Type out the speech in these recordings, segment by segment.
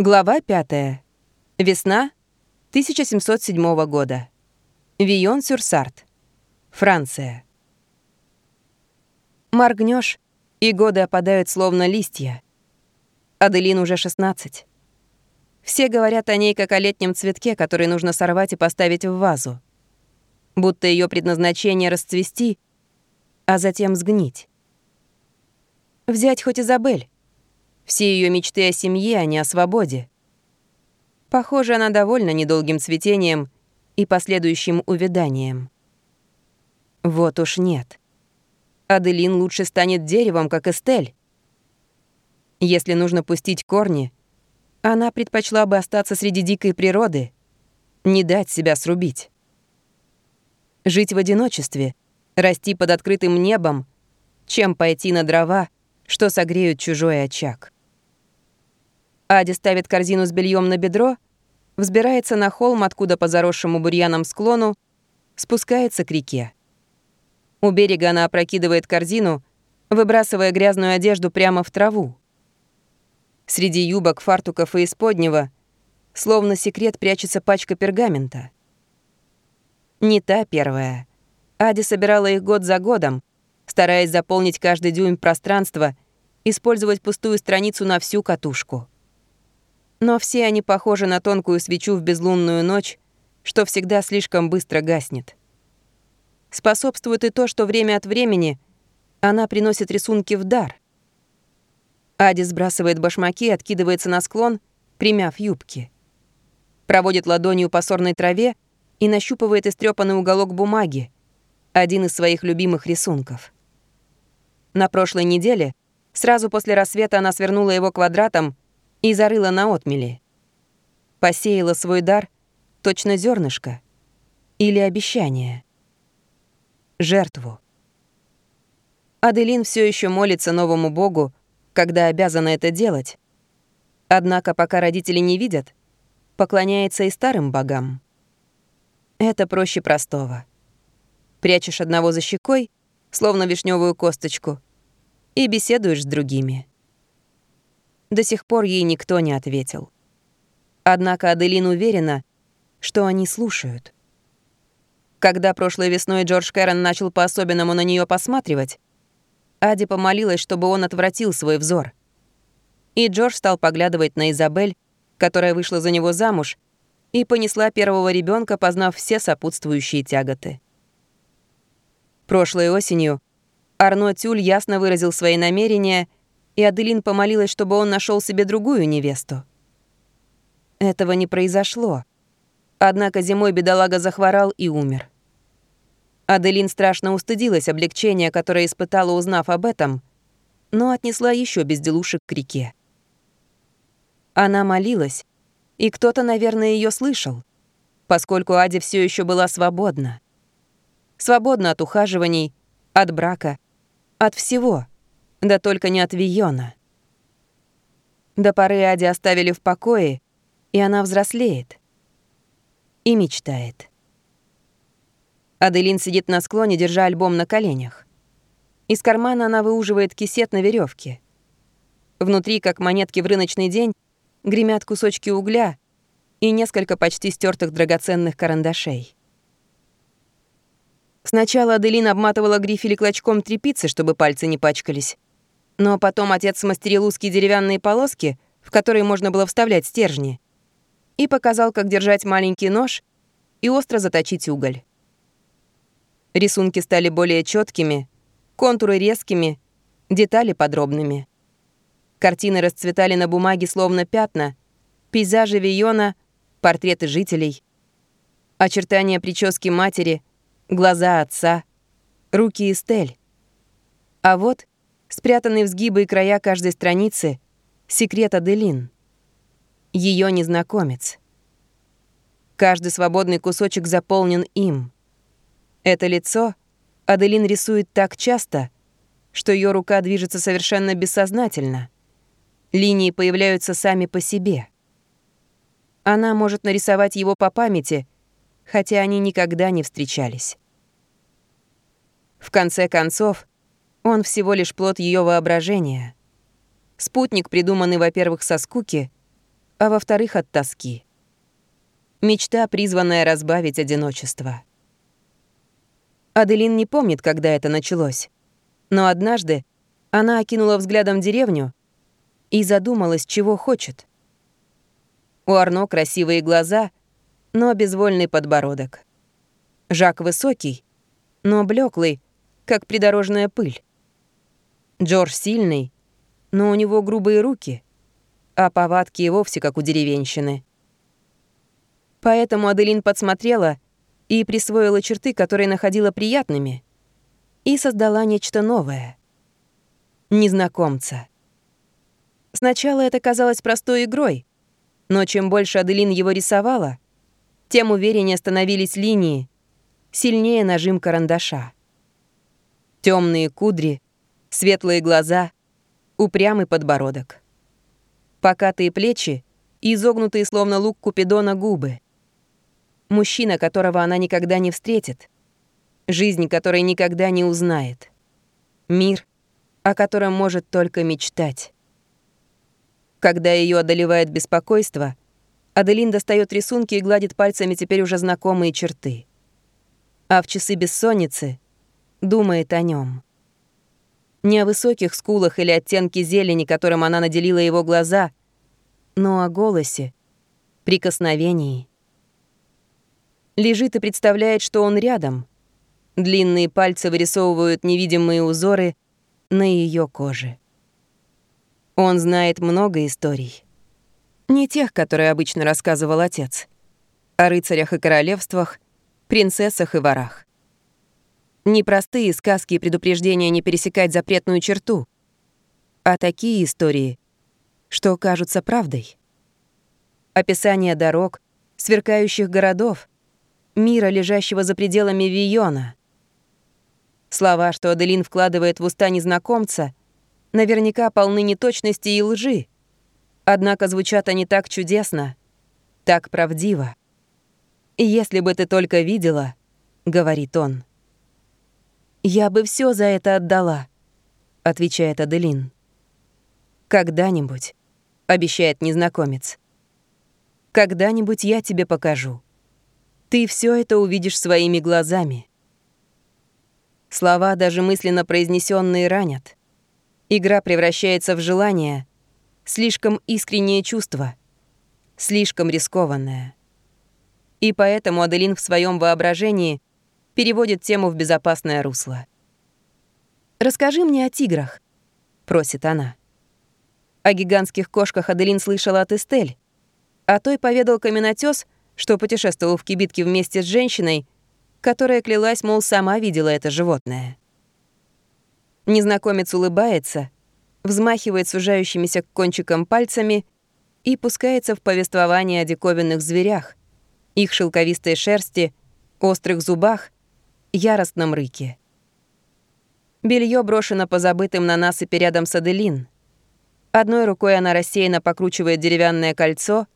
Глава 5. Весна 1707 года. Вион-сюр-Сарт. Франция. Моргнешь, и годы опадают словно листья. Аделин уже 16. Все говорят о ней как о летнем цветке, который нужно сорвать и поставить в вазу. Будто ее предназначение расцвести, а затем сгнить. Взять хоть Изабель. Все ее мечты о семье, а не о свободе. Похоже, она довольна недолгим цветением и последующим увяданием. Вот уж нет. Аделин лучше станет деревом, как Эстель. Если нужно пустить корни, она предпочла бы остаться среди дикой природы, не дать себя срубить. Жить в одиночестве, расти под открытым небом, чем пойти на дрова, что согреют чужой очаг. Ади ставит корзину с бельем на бедро, взбирается на холм, откуда по заросшему бурьяном склону спускается к реке. У берега она опрокидывает корзину, выбрасывая грязную одежду прямо в траву. Среди юбок, фартуков и исподнего словно секрет прячется пачка пергамента. Не та первая. Ади собирала их год за годом, стараясь заполнить каждый дюйм пространства, использовать пустую страницу на всю катушку. Но все они похожи на тонкую свечу в безлунную ночь, что всегда слишком быстро гаснет. Способствует и то, что время от времени она приносит рисунки в дар. Ади сбрасывает башмаки, откидывается на склон, примяв юбки. Проводит ладонью по сорной траве и нащупывает истрепанный уголок бумаги, один из своих любимых рисунков. На прошлой неделе, сразу после рассвета, она свернула его квадратом и зарыла на отмели. Посеяла свой дар, точно зернышко или обещание. Жертву. Аделин все еще молится новому богу, когда обязана это делать. Однако, пока родители не видят, поклоняется и старым богам. Это проще простого. Прячешь одного за щекой, словно вишневую косточку, и беседуешь с другими. До сих пор ей никто не ответил. Однако Аделин уверена, что они слушают. Когда прошлой весной Джордж Кэрон начал по-особенному на нее посматривать, Ади помолилась, чтобы он отвратил свой взор. И Джордж стал поглядывать на Изабель, которая вышла за него замуж, и понесла первого ребенка, познав все сопутствующие тяготы. Прошлой осенью Арно Тюль ясно выразил свои намерения — и Аделин помолилась, чтобы он нашел себе другую невесту. Этого не произошло. Однако зимой бедолага захворал и умер. Аделин страшно устыдилась облегчения, которое испытала, узнав об этом, но отнесла еще безделушек к реке. Она молилась, и кто-то, наверное, ее слышал, поскольку Ади все еще была свободна. Свободна от ухаживаний, от брака, от всего — да только не от Виона. До поры Ади оставили в покое, и она взрослеет. И мечтает. Аделин сидит на склоне, держа альбом на коленях. Из кармана она выуживает кисет на веревке. Внутри, как монетки в рыночный день, гремят кусочки угля и несколько почти стертых драгоценных карандашей. Сначала Аделин обматывала грифели клочком тряпицы, чтобы пальцы не пачкались. Но потом отец смастерил узкие деревянные полоски, в которые можно было вставлять стержни, и показал, как держать маленький нож и остро заточить уголь. Рисунки стали более четкими, контуры резкими, детали подробными. Картины расцветали на бумаге словно пятна, пейзажи Виона, портреты жителей, очертания прически матери, глаза отца, руки Эстель. А вот Спрятанный в сгибы и края каждой страницы — секрет Аделин. Ее незнакомец. Каждый свободный кусочек заполнен им. Это лицо Аделин рисует так часто, что ее рука движется совершенно бессознательно. Линии появляются сами по себе. Она может нарисовать его по памяти, хотя они никогда не встречались. В конце концов, он всего лишь плод ее воображения. Спутник, придуманный, во-первых, со скуки, а во-вторых, от тоски. Мечта, призванная разбавить одиночество. Аделин не помнит, когда это началось. Но однажды она окинула взглядом деревню и задумалась, чего хочет. У Арно красивые глаза, но безвольный подбородок. Жак высокий, но блеклый, как придорожная пыль. Джордж сильный, но у него грубые руки, а повадки и вовсе как у деревенщины. Поэтому Аделин подсмотрела и присвоила черты, которые находила приятными, и создала нечто новое. Незнакомца. Сначала это казалось простой игрой, но чем больше Аделин его рисовала, тем увереннее становились линии, сильнее нажим карандаша. Темные кудри, светлые глаза, упрямый подбородок. Покатые плечи и изогнутые словно лук Купидона губы. Мужчина, которого она никогда не встретит. Жизнь, которой никогда не узнает. Мир, о котором может только мечтать. Когда ее одолевает беспокойство, Аделин достает рисунки и гладит пальцами теперь уже знакомые черты. А в часы бессонницы думает о нем. Не о высоких скулах или оттенке зелени, которым она наделила его глаза, но о голосе, прикосновении. Лежит и представляет, что он рядом. Длинные пальцы вырисовывают невидимые узоры на ее коже. Он знает много историй. Не тех, которые обычно рассказывал отец. О рыцарях и королевствах, принцессах и ворах. Непростые сказки и предупреждения не пересекать запретную черту, а такие истории, что кажутся правдой. Описание дорог, сверкающих городов, мира, лежащего за пределами Вийона. Слова, что Аделин вкладывает в уста незнакомца, наверняка полны неточности и лжи. Однако звучат они так чудесно, так правдиво. «Если бы ты только видела», — говорит он. «Я бы все за это отдала», — отвечает Аделин. «Когда-нибудь», — обещает незнакомец. «Когда-нибудь я тебе покажу. Ты все это увидишь своими глазами». Слова, даже мысленно произнесенные, ранят. Игра превращается в желание, слишком искреннее чувство, слишком рискованное. И поэтому Аделин в своем воображении переводит тему в безопасное русло. «Расскажи мне о тиграх», — просит она. О гигантских кошках Аделин слышала от Эстель. А той поведал каменотес, что путешествовал в кибитке вместе с женщиной, которая клялась, мол, сама видела это животное. Незнакомец улыбается, взмахивает сужающимися кончиком пальцами и пускается в повествование о диковинных зверях, их шелковистой шерсти, острых зубах, яростном рыке. Белье брошено по забытым на насыпи рядом с Аделин. Одной рукой она рассеянно покручивает деревянное кольцо,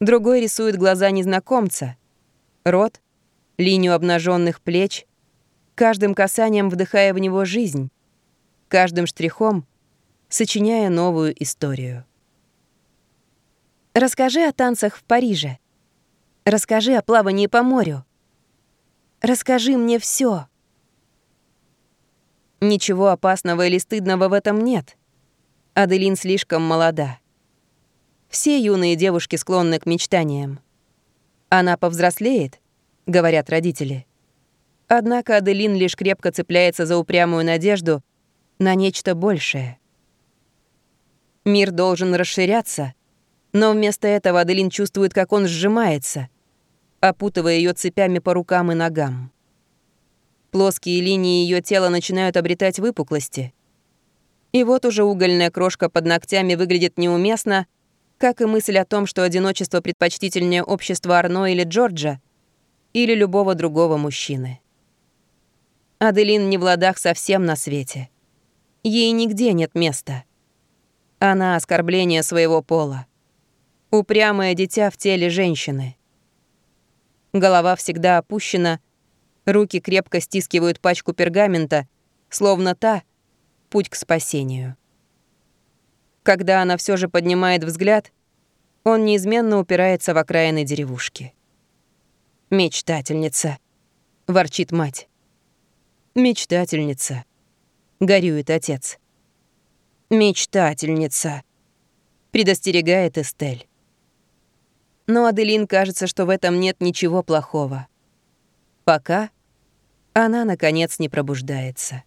другой рисует глаза незнакомца, рот, линию обнаженных плеч, каждым касанием вдыхая в него жизнь, каждым штрихом сочиняя новую историю. Расскажи о танцах в Париже. Расскажи о плавании по морю. Расскажи мне все. Ничего опасного или стыдного в этом нет. Аделин слишком молода. Все юные девушки склонны к мечтаниям. Она повзрослеет, говорят родители. Однако Аделин лишь крепко цепляется за упрямую надежду — на нечто большее. Мир должен расширяться, но вместо этого Аделин чувствует, как он сжимается, опутывая ее цепями по рукам и ногам. Плоские линии ее тела начинают обретать выпуклости. И вот уже угольная крошка под ногтями выглядит неуместно, как и мысль о том, что одиночество предпочтительнее общества Арно или Джорджа, или любого другого мужчины. Аделин не в ладах совсем на свете. Ей нигде нет места. Она оскорбление своего пола. Упрямое дитя в теле женщины. Голова всегда опущена, руки крепко стискивают пачку пергамента, словно та — путь к спасению. Когда она все же поднимает взгляд, Он неизменно упирается в окраины деревушки. «Мечтательница», — ворчит мать. «Мечтательница», — горюет отец. «Мечтательница», — предостерегает Эстель. Но Аделин кажется, что в этом нет ничего плохого. Пока она, наконец, не пробуждается.